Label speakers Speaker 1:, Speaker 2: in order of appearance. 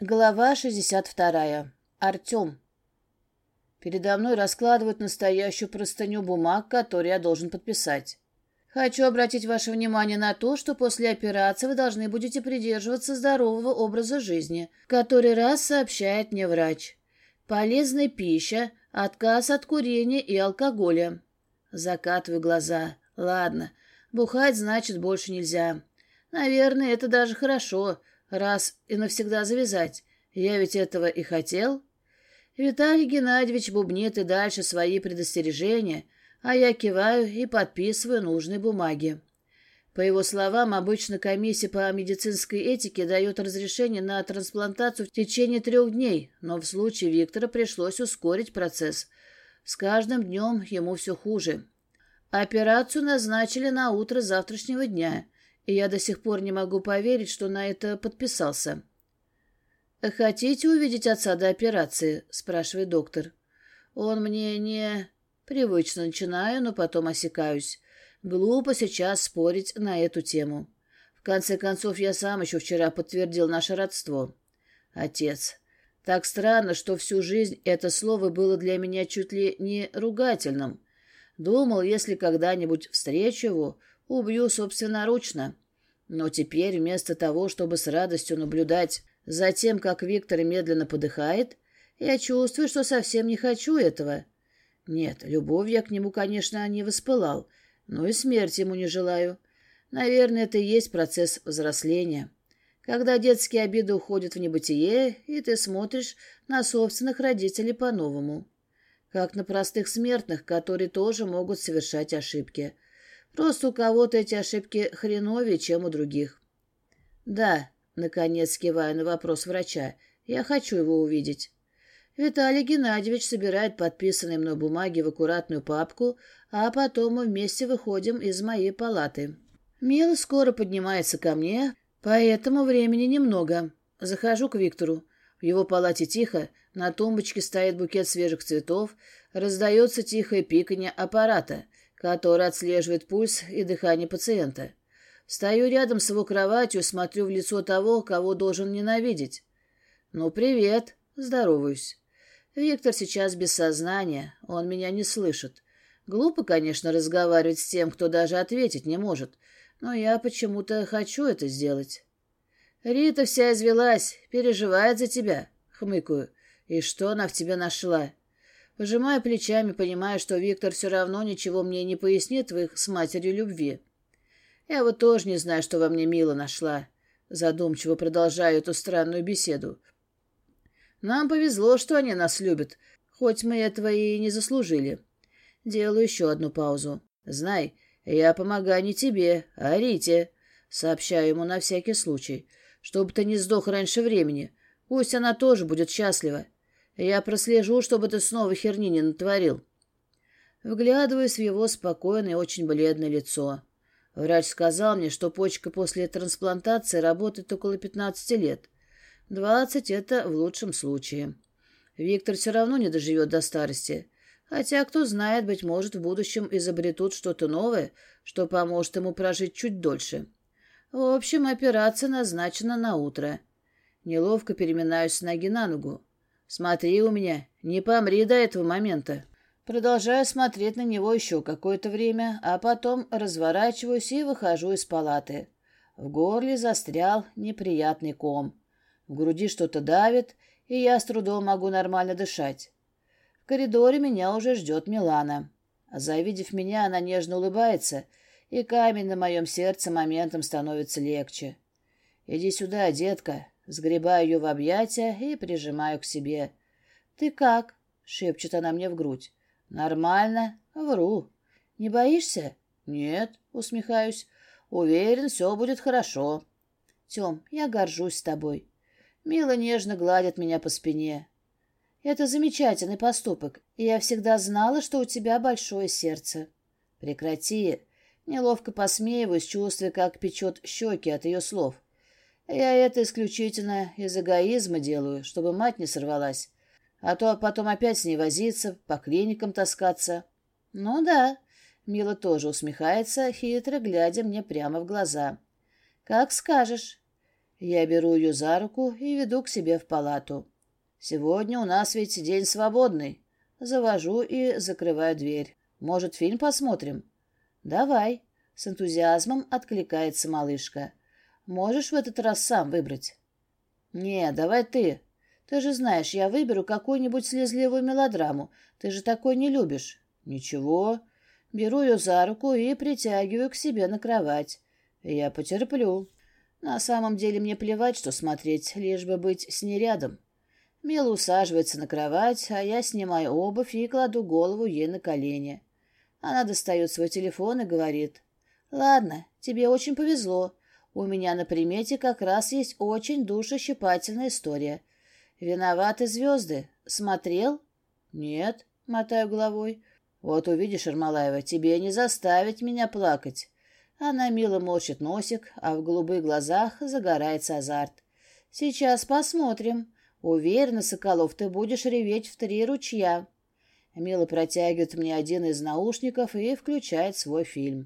Speaker 1: Глава 62. Артем. Передо мной раскладывают настоящую простыню бумаг, которые я должен подписать. Хочу обратить ваше внимание на то, что после операции вы должны будете придерживаться здорового образа жизни, который раз сообщает мне врач. Полезная пища, отказ от курения и алкоголя. Закатываю глаза. Ладно, бухать значит больше нельзя. Наверное, это даже хорошо — раз и навсегда завязать. Я ведь этого и хотел. Виталий Геннадьевич бубнит и дальше свои предостережения, а я киваю и подписываю нужные бумаги. По его словам, обычно комиссия по медицинской этике дает разрешение на трансплантацию в течение трех дней, но в случае Виктора пришлось ускорить процесс. С каждым днем ему все хуже. Операцию назначили на утро завтрашнего дня — и я до сих пор не могу поверить, что на это подписался. «Хотите увидеть отца до операции?» — спрашивает доктор. «Он мне не...» Привычно начинаю, но потом осекаюсь. Глупо сейчас спорить на эту тему. В конце концов, я сам еще вчера подтвердил наше родство. Отец. Так странно, что всю жизнь это слово было для меня чуть ли не ругательным. Думал, если когда-нибудь встречу его, Убью собственноручно. Но теперь вместо того, чтобы с радостью наблюдать за тем, как Виктор медленно подыхает, я чувствую, что совсем не хочу этого. Нет, любовь я к нему, конечно, не воспылал, но и смерти ему не желаю. Наверное, это и есть процесс взросления. Когда детские обиды уходят в небытие, и ты смотришь на собственных родителей по-новому. Как на простых смертных, которые тоже могут совершать ошибки – Просто у кого-то эти ошибки хреновее, чем у других. Да, наконец киваю на вопрос врача, я хочу его увидеть. Виталий Геннадьевич собирает подписанные мной бумаги в аккуратную папку, а потом мы вместе выходим из моей палаты. Мила скоро поднимается ко мне, поэтому времени немного. Захожу к Виктору. В его палате тихо, на тумбочке стоит букет свежих цветов, раздается тихое пиканье аппарата — который отслеживает пульс и дыхание пациента. Стою рядом с его кроватью, смотрю в лицо того, кого должен ненавидеть. «Ну, привет!» Здороваюсь. Виктор сейчас без сознания, он меня не слышит. Глупо, конечно, разговаривать с тем, кто даже ответить не может, но я почему-то хочу это сделать. «Рита вся извелась, переживает за тебя», — хмыкаю. «И что она в тебе нашла?» Пожимая плечами, понимая, что Виктор все равно ничего мне не пояснит в их с матерью любви. Я вот тоже не знаю, что во мне Мила нашла. Задумчиво продолжаю эту странную беседу. Нам повезло, что они нас любят, хоть мы этого и не заслужили. Делаю еще одну паузу. Знай, я помогаю не тебе, а Рите. Сообщаю ему на всякий случай, чтобы ты не сдох раньше времени. Пусть она тоже будет счастлива. Я прослежу, чтобы ты снова херни не натворил. Вглядываюсь в его спокойное и очень бледное лицо. Врач сказал мне, что почка после трансплантации работает около 15 лет. 20 — это в лучшем случае. Виктор все равно не доживет до старости. Хотя, кто знает, быть может, в будущем изобретут что-то новое, что поможет ему прожить чуть дольше. В общем, операция назначена на утро. Неловко переминаюсь с ноги на ногу. Смотри у меня, не помри до этого момента. Продолжаю смотреть на него еще какое-то время, а потом разворачиваюсь и выхожу из палаты. В горле застрял неприятный ком. В груди что-то давит, и я с трудом могу нормально дышать. В коридоре меня уже ждет Милана. Завидев меня, она нежно улыбается, и камень на моем сердце моментом становится легче. «Иди сюда, детка», Сгребаю ее в объятия и прижимаю к себе. «Ты как?» — шепчет она мне в грудь. «Нормально. Вру. Не боишься?» «Нет», — усмехаюсь. «Уверен, все будет хорошо». «Тем, я горжусь тобой». Мила нежно гладит меня по спине. «Это замечательный поступок, и я всегда знала, что у тебя большое сердце». «Прекрати». Неловко посмеиваюсь, чувствуя, как печет щеки от ее слов. Я это исключительно из эгоизма делаю, чтобы мать не сорвалась. А то потом опять с ней возиться, по клиникам таскаться. Ну да, Мила тоже усмехается, хитро глядя мне прямо в глаза. Как скажешь. Я беру ее за руку и веду к себе в палату. Сегодня у нас ведь день свободный. Завожу и закрываю дверь. Может, фильм посмотрим? Давай. С энтузиазмом откликается малышка. Можешь в этот раз сам выбрать? Не, давай ты. Ты же знаешь, я выберу какую-нибудь слезливую мелодраму. Ты же такой не любишь. Ничего. Беру ее за руку и притягиваю к себе на кровать. Я потерплю. На самом деле мне плевать, что смотреть, лишь бы быть с ней рядом. Мила усаживается на кровать, а я снимаю обувь и кладу голову ей на колени. Она достает свой телефон и говорит. «Ладно, тебе очень повезло. У меня на примете как раз есть очень душещипательная история. Виноваты звезды. Смотрел?» «Нет», — мотаю головой. «Вот увидишь, Армалаева, тебе не заставить меня плакать». Она мило морщит носик, а в голубых глазах загорается азарт. «Сейчас посмотрим. Уверена, Соколов, ты будешь реветь в три ручья». Мила протягивает мне один из наушников и включает свой фильм.